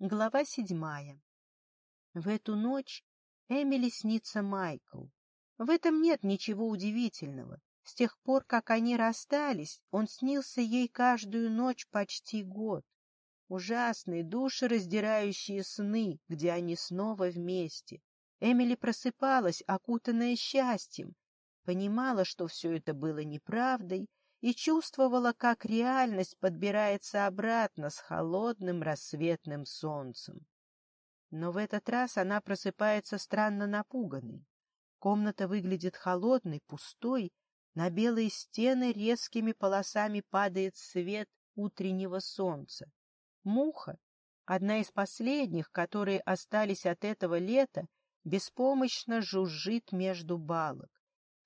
Глава седьмая. В эту ночь Эмили снится Майкл. В этом нет ничего удивительного. С тех пор, как они расстались, он снился ей каждую ночь почти год. Ужасные, души раздирающие сны, где они снова вместе. Эмили просыпалась, окутанная счастьем, понимала, что все это было неправдой, и чувствовала, как реальность подбирается обратно с холодным рассветным солнцем. Но в этот раз она просыпается странно напуганной. Комната выглядит холодной, пустой, на белые стены резкими полосами падает свет утреннего солнца. Муха, одна из последних, которые остались от этого лета, беспомощно жужжит между балок.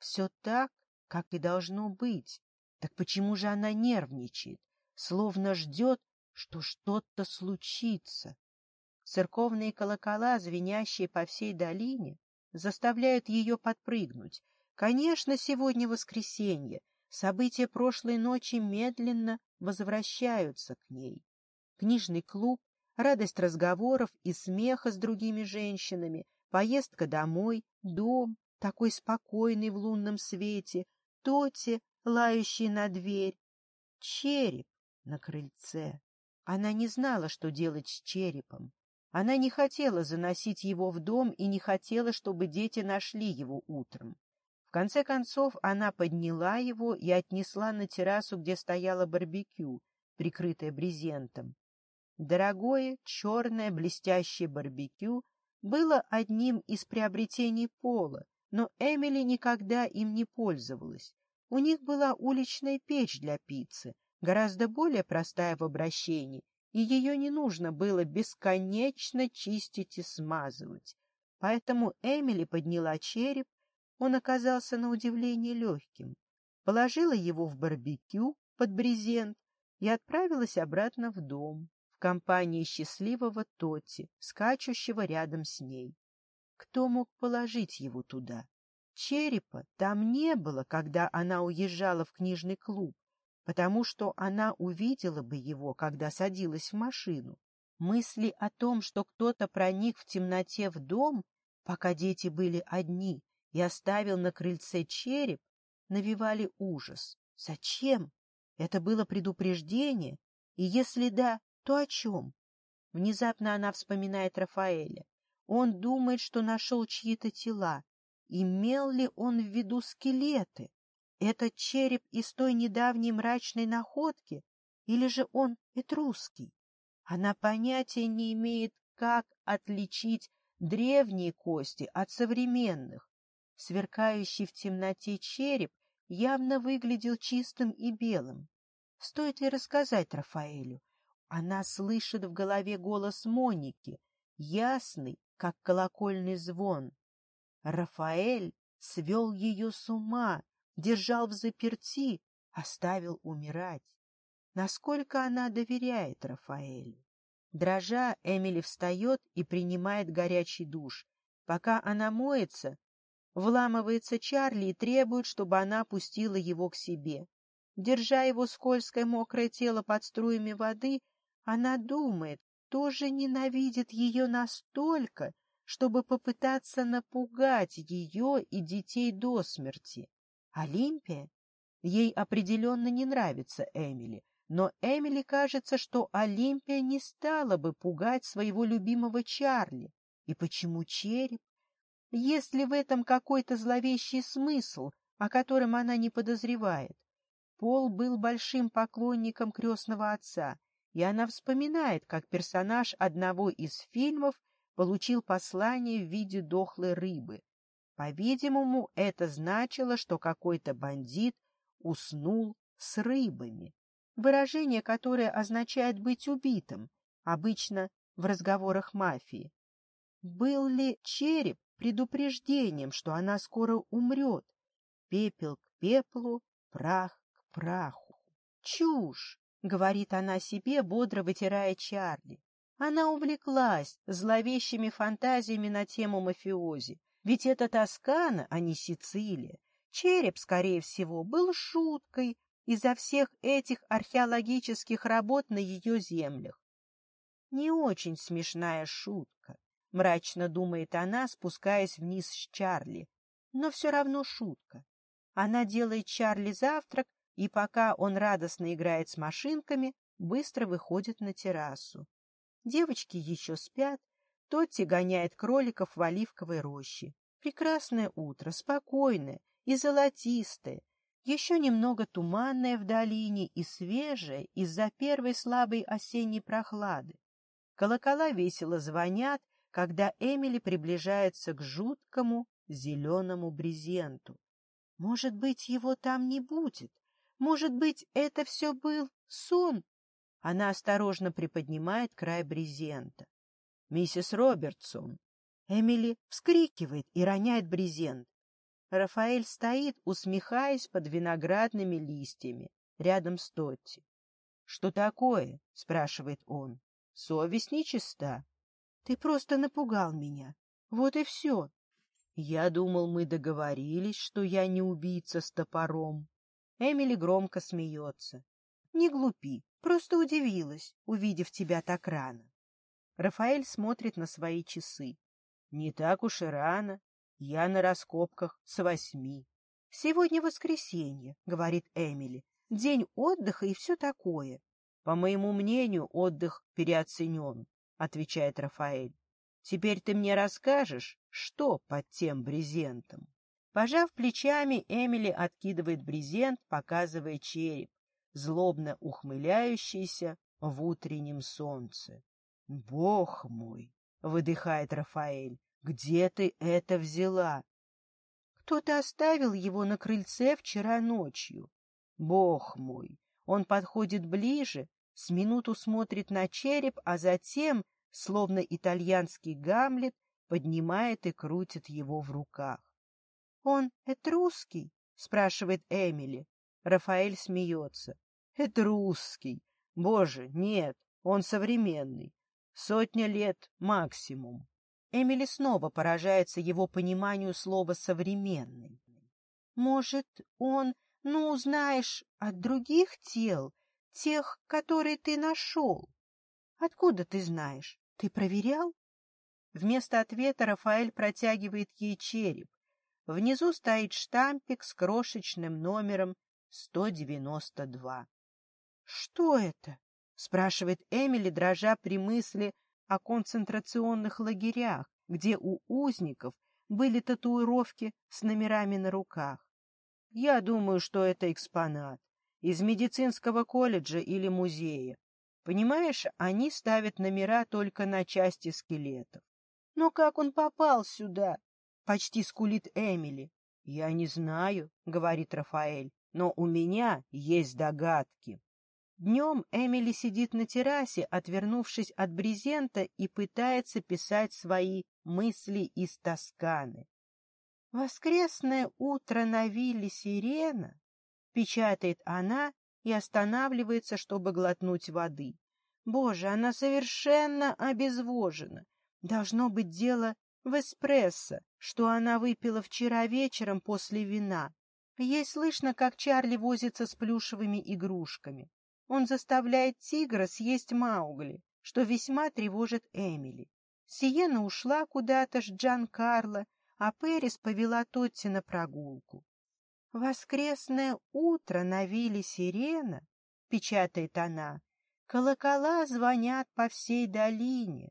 Все так, как и должно быть. Так почему же она нервничает, словно ждет, что что-то случится? Церковные колокола, звенящие по всей долине, заставляют ее подпрыгнуть. Конечно, сегодня воскресенье. События прошлой ночи медленно возвращаются к ней. Книжный клуб, радость разговоров и смеха с другими женщинами, поездка домой, дом, такой спокойный в лунном свете, Тоти, лающий на дверь, череп на крыльце. Она не знала, что делать с черепом. Она не хотела заносить его в дом и не хотела, чтобы дети нашли его утром. В конце концов, она подняла его и отнесла на террасу, где стояло барбекю, прикрытое брезентом. Дорогое, черное, блестящее барбекю было одним из приобретений Пола, но Эмили никогда им не пользовалась. У них была уличная печь для пиццы, гораздо более простая в обращении, и ее не нужно было бесконечно чистить и смазывать. Поэтому Эмили подняла череп, он оказался на удивление легким, положила его в барбекю под брезент и отправилась обратно в дом в компании счастливого Тоти, скачущего рядом с ней. Кто мог положить его туда? Черепа там не было, когда она уезжала в книжный клуб, потому что она увидела бы его, когда садилась в машину. Мысли о том, что кто-то проник в темноте в дом, пока дети были одни, и оставил на крыльце череп, навевали ужас. Зачем? Это было предупреждение? И если да, то о чем? Внезапно она вспоминает Рафаэля. Он думает, что нашел чьи-то тела, Имел ли он в виду скелеты? Это череп из той недавней мрачной находки? Или же он этрусский? Она понятия не имеет, как отличить древние кости от современных. Сверкающий в темноте череп явно выглядел чистым и белым. Стоит ли рассказать Рафаэлю? Она слышит в голове голос Моники, ясный, как колокольный звон. Рафаэль свел ее с ума, держал в заперти, оставил умирать. Насколько она доверяет Рафаэлю? Дрожа, Эмили встает и принимает горячий душ. Пока она моется, вламывается Чарли и требует, чтобы она пустила его к себе. Держа его скользкое мокрое тело под струями воды, она думает, тоже ненавидит ее настолько, чтобы попытаться напугать ее и детей до смерти. Олимпия? Ей определенно не нравится Эмили, но Эмили кажется, что Олимпия не стала бы пугать своего любимого Чарли. И почему череп? Есть ли в этом какой-то зловещий смысл, о котором она не подозревает? Пол был большим поклонником крестного отца, и она вспоминает, как персонаж одного из фильмов получил послание в виде дохлой рыбы. По-видимому, это значило, что какой-то бандит уснул с рыбами. Выражение, которое означает быть убитым, обычно в разговорах мафии. Был ли череп предупреждением, что она скоро умрет? Пепел к пеплу, прах к праху. Чушь! — говорит она себе, бодро вытирая Чарли. Она увлеклась зловещими фантазиями на тему мафиози, ведь это Тоскана, а не Сицилия. Череп, скорее всего, был шуткой из-за всех этих археологических работ на ее землях. «Не очень смешная шутка», — мрачно думает она, спускаясь вниз с Чарли, но все равно шутка. Она делает Чарли завтрак, и пока он радостно играет с машинками, быстро выходит на террасу. Девочки еще спят, Тотти гоняет кроликов в оливковой роще. Прекрасное утро, спокойное и золотистое, еще немного туманное в долине и свежее из-за первой слабой осенней прохлады. Колокола весело звонят, когда Эмили приближается к жуткому зеленому брезенту. Может быть, его там не будет? Может быть, это все был сон, она осторожно приподнимает край брезента. «Миссис Робертсон!» Эмили вскрикивает и роняет брезент. Рафаэль стоит, усмехаясь под виноградными листьями, рядом с Тотти. «Что такое?» — спрашивает он. «Совесть нечиста. Ты просто напугал меня. Вот и все». «Я думал, мы договорились, что я не убийца с топором». Эмили громко смеется. «Не глупи. Просто удивилась, увидев тебя так рано. Рафаэль смотрит на свои часы. Не так уж и рано. Я на раскопках с восьми. Сегодня воскресенье, говорит Эмили. День отдыха и все такое. По моему мнению, отдых переоценен, отвечает Рафаэль. Теперь ты мне расскажешь, что под тем брезентом. Пожав плечами, Эмили откидывает брезент, показывая череп злобно ухмыляющийся в утреннем солнце. «Бог мой!» — выдыхает Рафаэль. «Где ты это взяла?» «Кто-то оставил его на крыльце вчера ночью. Бог мой!» Он подходит ближе, с минуту смотрит на череп, а затем, словно итальянский гамлет, поднимает и крутит его в руках. «Он этрусский?» — спрашивает Эмили. Рафаэль смеется. Это русский. Боже, нет, он современный. Сотня лет максимум. Эмили снова поражается его пониманию слова «современный». Может, он, ну, знаешь, от других тел, тех, которые ты нашел? Откуда ты знаешь? Ты проверял? Вместо ответа Рафаэль протягивает ей череп. Внизу стоит штампик с крошечным номером 192. «Что это?» — спрашивает Эмили, дрожа при мысли о концентрационных лагерях, где у узников были татуировки с номерами на руках. «Я думаю, что это экспонат из медицинского колледжа или музея. Понимаешь, они ставят номера только на части скелетов. Но как он попал сюда? Почти скулит Эмили. Я не знаю, говорит Рафаэль но у меня есть догадки. Днем Эмили сидит на террасе, отвернувшись от брезента, и пытается писать свои мысли из Тосканы. «Воскресное утро на вилле сирена», — печатает она и останавливается, чтобы глотнуть воды. «Боже, она совершенно обезвожена. Должно быть дело в эспрессо, что она выпила вчера вечером после вина. Ей слышно, как Чарли возится с плюшевыми игрушками. Он заставляет тигра съесть Маугли, что весьма тревожит Эмили. Сиена ушла куда-то с Джан Карло, а Перис повела Тотти на прогулку. «Воскресное утро на вилле сирена», — печатает она, — «колокола звонят по всей долине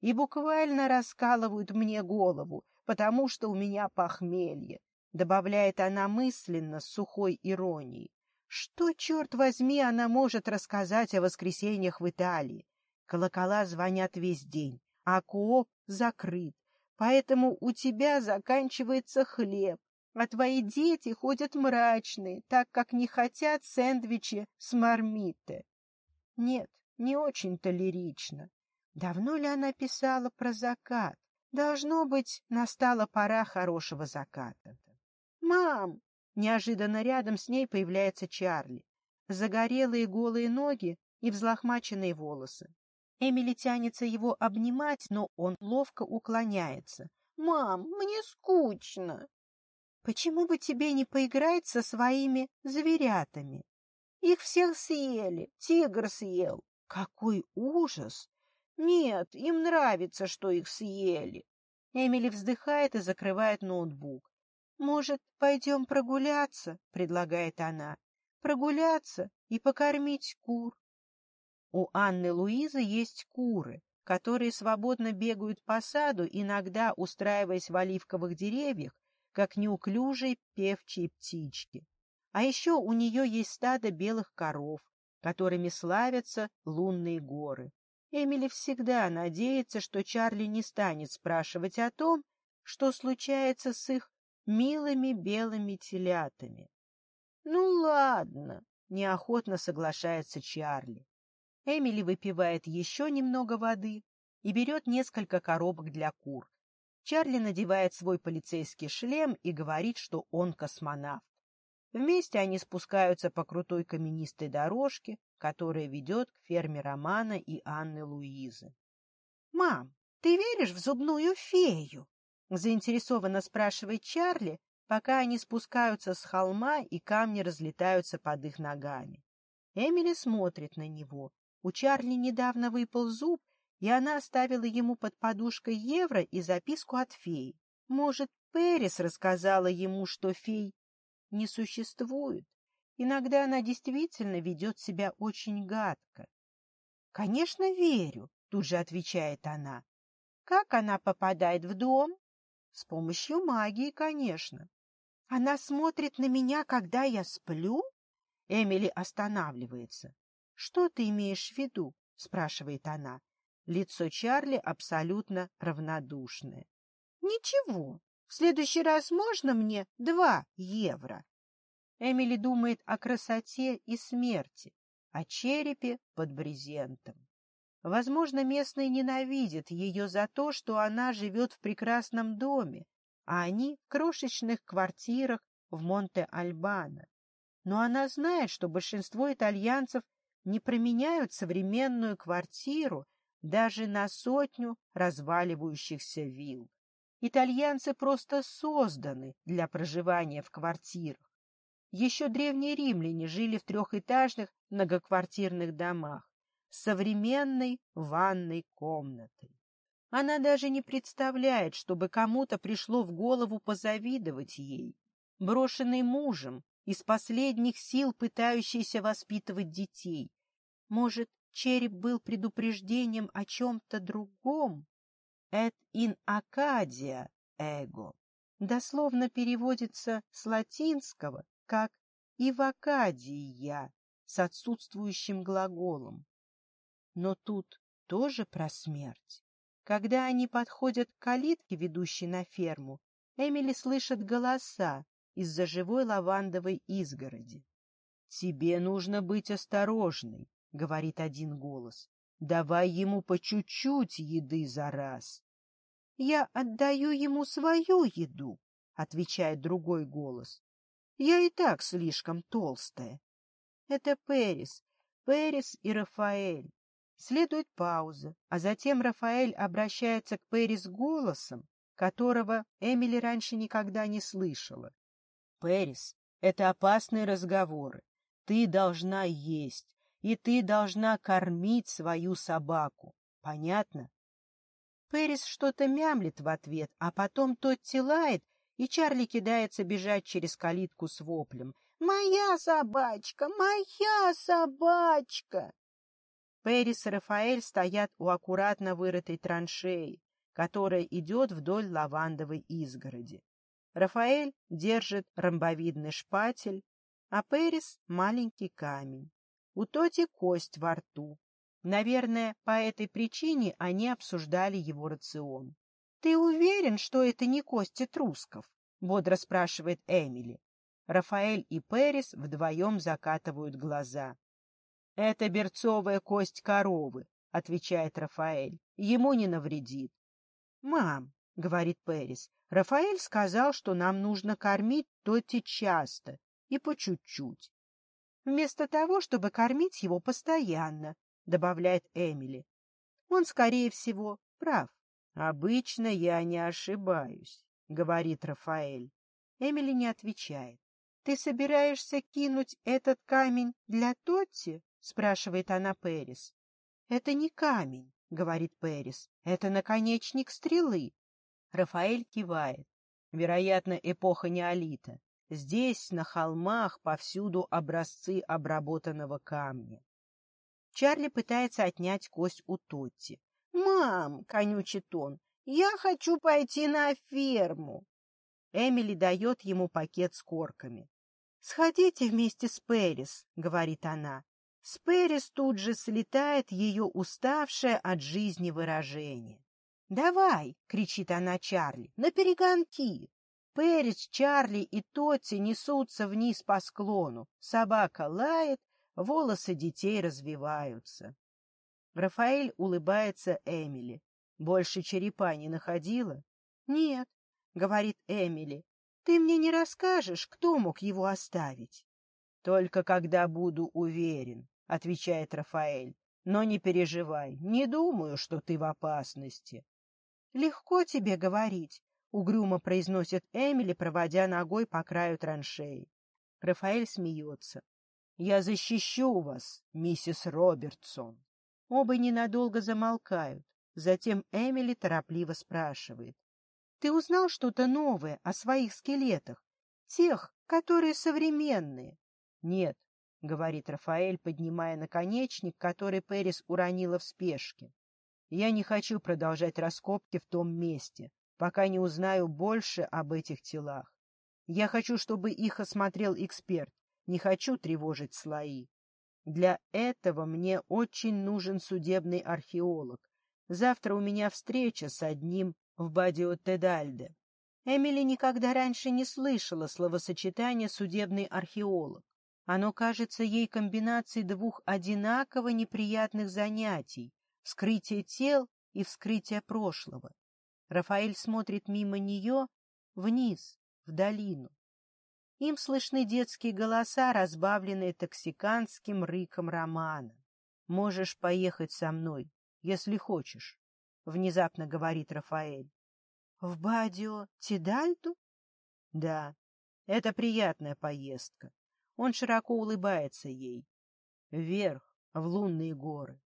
и буквально раскалывают мне голову, потому что у меня похмелье добавляет она мысленно с сухой иронией. Что, черт возьми, она может рассказать о воскресеньях в Италии? Колокола звонят весь день, а кооп закрыт, поэтому у тебя заканчивается хлеб, а твои дети ходят мрачные, так как не хотят сэндвичи с мармиты. Нет, не очень-то лирично. Давно ли она писала про закат? Должно быть, настала пора хорошего заката. «Мам!» Неожиданно рядом с ней появляется Чарли. Загорелые голые ноги и взлохмаченные волосы. Эмили тянется его обнимать, но он ловко уклоняется. «Мам, мне скучно!» «Почему бы тебе не поиграть со своими зверятами?» «Их всех съели, тигр съел!» «Какой ужас!» «Нет, им нравится, что их съели!» Эмили вздыхает и закрывает ноутбук. «Может, пойдем прогуляться?» — предлагает она. «Прогуляться и покормить кур». У Анны Луизы есть куры, которые свободно бегают по саду, иногда устраиваясь в оливковых деревьях, как неуклюжие певчие птички. А еще у нее есть стадо белых коров, которыми славятся лунные горы. Эмили всегда надеется, что Чарли не станет спрашивать о том, что случается с их милыми белыми телятами. — Ну ладно, — неохотно соглашается Чарли. Эмили выпивает еще немного воды и берет несколько коробок для кур. Чарли надевает свой полицейский шлем и говорит, что он космонавт. Вместе они спускаются по крутой каменистой дорожке, которая ведет к ферме Романа и Анны Луизы. — Мам, ты веришь в зубную фею? — заинтересованно спрашивает Чарли, пока они спускаются с холма и камни разлетаются под их ногами. Эмили смотрит на него. У Чарли недавно выпал зуб, и она оставила ему под подушкой евро и записку от феи. Может, Перис рассказала ему, что фей не существует? Иногда она действительно ведет себя очень гадко. — Конечно, верю, — тут же отвечает она. — Как она попадает в дом? С помощью магии, конечно. Она смотрит на меня, когда я сплю? Эмили останавливается. Что ты имеешь в виду? спрашивает она. Лицо Чарли абсолютно равнодушное. Ничего. В следующий раз можно мне два евро? Эмили думает о красоте и смерти, о черепе под брезентом. Возможно, местные ненавидят ее за то, что она живет в прекрасном доме, а они в крошечных квартирах в Монте-Альбано. Но она знает, что большинство итальянцев не променяют современную квартиру даже на сотню разваливающихся вилл. Итальянцы просто созданы для проживания в квартирах. Еще древние римляне жили в трехэтажных многоквартирных домах современной ванной комнатой. Она даже не представляет, чтобы кому-то пришло в голову позавидовать ей, брошенный мужем, из последних сил пытающийся воспитывать детей. Может, череп был предупреждением о чем-то другом? «Эт ин акадия эго» дословно переводится с латинского как «ивакадия» с отсутствующим глаголом. Но тут тоже про смерть. Когда они подходят к калитке, ведущей на ферму, Эмили слышит голоса из-за живой лавандовой изгороди. — Тебе нужно быть осторожной, — говорит один голос. — Давай ему по чуть-чуть еды за раз. — Я отдаю ему свою еду, — отвечает другой голос. — Я и так слишком толстая. Это Перис, Перис и Рафаэль. Следует пауза, а затем Рафаэль обращается к Перри с голосом, которого Эмили раньше никогда не слышала. «Перис, это опасные разговоры. Ты должна есть, и ты должна кормить свою собаку. Понятно?» Перис что-то мямлит в ответ, а потом тот тилает, и Чарли кидается бежать через калитку с воплем. «Моя собачка! Моя собачка!» Перис и Рафаэль стоят у аккуратно вырытой траншеи, которая идет вдоль лавандовой изгороди. Рафаэль держит ромбовидный шпатель, а Перис — маленький камень. У Тоти кость во рту. Наверное, по этой причине они обсуждали его рацион. — Ты уверен, что это не кости трусков? — бодро спрашивает Эмили. Рафаэль и Перис вдвоем закатывают глаза. — Это берцовая кость коровы, — отвечает Рафаэль. — Ему не навредит. — Мам, — говорит Перис, — Рафаэль сказал, что нам нужно кормить Тотти часто и по чуть-чуть. — Вместо того, чтобы кормить его постоянно, — добавляет Эмили. — Он, скорее всего, прав. — Обычно я не ошибаюсь, — говорит Рафаэль. Эмили не отвечает. — Ты собираешься кинуть этот камень для Тотти? спрашивает она Перис. Это не камень, говорит Перис. Это наконечник стрелы. Рафаэль кивает. Вероятно, эпоха неолита. Здесь, на холмах, повсюду образцы обработанного камня. Чарли пытается отнять кость у Тотти. «Мам!» — конючит он. «Я хочу пойти на ферму!» Эмили дает ему пакет с корками. «Сходите вместе с Перис», — говорит она. С Перис тут же слетает ее уставшее от жизни выражение. «Давай!» — кричит она Чарли. на перегонки. Перец, Чарли и Тотти несутся вниз по склону. Собака лает, волосы детей развиваются. Рафаэль улыбается Эмили. «Больше черепа не находила?» «Нет», — говорит Эмили. «Ты мне не расскажешь, кто мог его оставить?» «Только когда буду уверен», — отвечает Рафаэль. «Но не переживай, не думаю, что ты в опасности». «Легко тебе говорить», — угрюмо произносит Эмили, проводя ногой по краю траншеи. Рафаэль смеется. «Я защищу вас, миссис Робертсон». Оба ненадолго замолкают. Затем Эмили торопливо спрашивает. «Ты узнал что-то новое о своих скелетах? Тех, которые современные?» «Нет, — говорит Рафаэль, поднимая наконечник, который Перис уронила в спешке. «Я не хочу продолжать раскопки в том месте, пока не узнаю больше об этих телах. Я хочу, чтобы их осмотрел эксперт, не хочу тревожить слои. Для этого мне очень нужен судебный археолог. Завтра у меня встреча с одним в Бадио-Тедальде». Эмили никогда раньше не слышала словосочетания «судебный археолог». Оно кажется ей комбинацией двух одинаково неприятных занятий — вскрытие тел и вскрытие прошлого. Рафаэль смотрит мимо нее вниз, в долину. Им слышны детские голоса, разбавленные токсиканским рыком романа. «Можешь поехать со мной, если хочешь», — внезапно говорит Рафаэль. «В Бадио Тидальду?» «Да, это приятная поездка. Он широко улыбается ей. Вверх, в лунные горы.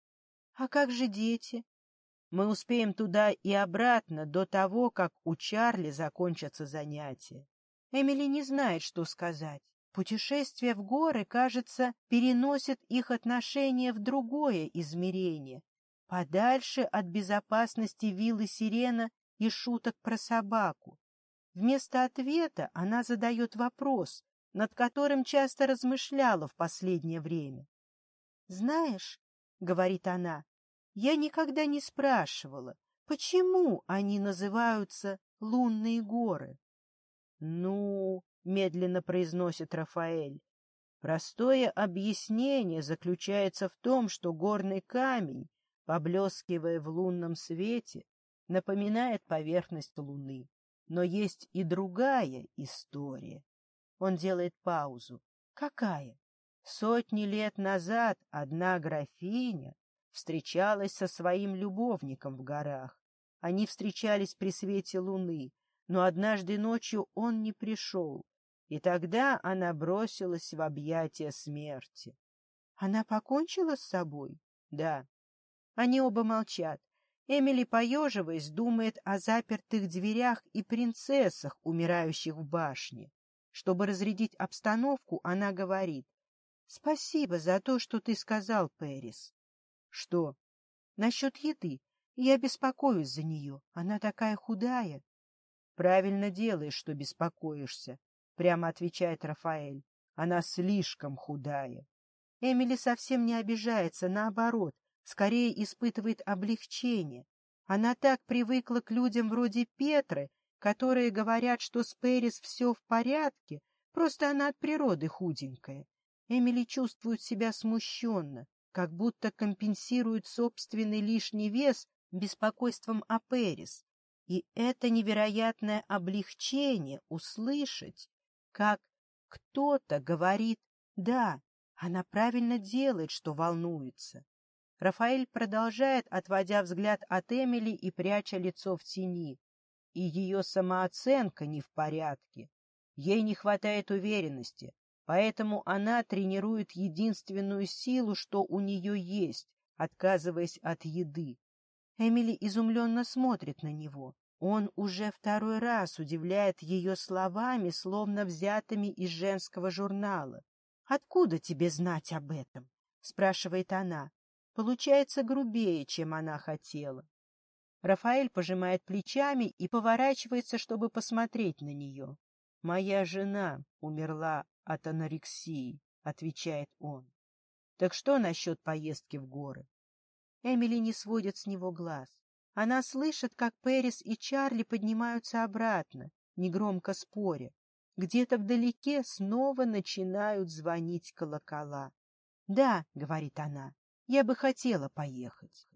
А как же дети? Мы успеем туда и обратно до того, как у Чарли закончатся занятия. Эмили не знает, что сказать. Путешествие в горы, кажется, переносит их отношения в другое измерение, подальше от безопасности виллы Сирена и шуток про собаку. Вместо ответа она задает вопрос, над которым часто размышляла в последнее время. «Знаешь, — говорит она, — я никогда не спрашивала, почему они называются лунные горы?» «Ну, — медленно произносит Рафаэль, — простое объяснение заключается в том, что горный камень, поблескивая в лунном свете, напоминает поверхность Луны. Но есть и другая история. Он делает паузу. Какая? Сотни лет назад одна графиня встречалась со своим любовником в горах. Они встречались при свете луны, но однажды ночью он не пришел, и тогда она бросилась в объятия смерти. Она покончила с собой? Да. Они оба молчат. Эмили, поеживаясь, думает о запертых дверях и принцессах, умирающих в башне. Чтобы разрядить обстановку, она говорит. — Спасибо за то, что ты сказал, Пэрис. — Что? — Насчет еды. Я беспокоюсь за нее. Она такая худая. — Правильно делаешь, что беспокоишься, — прямо отвечает Рафаэль. — Она слишком худая. Эмили совсем не обижается, наоборот, скорее испытывает облегчение. Она так привыкла к людям вроде Петры, которые говорят, что с Пэрис все в порядке, просто она от природы худенькая. Эмили чувствует себя смущенно, как будто компенсирует собственный лишний вес беспокойством о Пэрис. И это невероятное облегчение услышать, как кто-то говорит «да, она правильно делает, что волнуется». Рафаэль продолжает, отводя взгляд от Эмили и пряча лицо в тени и ее самооценка не в порядке. Ей не хватает уверенности, поэтому она тренирует единственную силу, что у нее есть, отказываясь от еды. Эмили изумленно смотрит на него. Он уже второй раз удивляет ее словами, словно взятыми из женского журнала. «Откуда тебе знать об этом?» — спрашивает она. Получается грубее, чем она хотела. Рафаэль пожимает плечами и поворачивается, чтобы посмотреть на нее. «Моя жена умерла от анорексии», — отвечает он. «Так что насчет поездки в горы?» Эмили не сводит с него глаз. Она слышит, как Пэрис и Чарли поднимаются обратно, негромко споря. Где-то вдалеке снова начинают звонить колокола. «Да», — говорит она, — «я бы хотела поехать».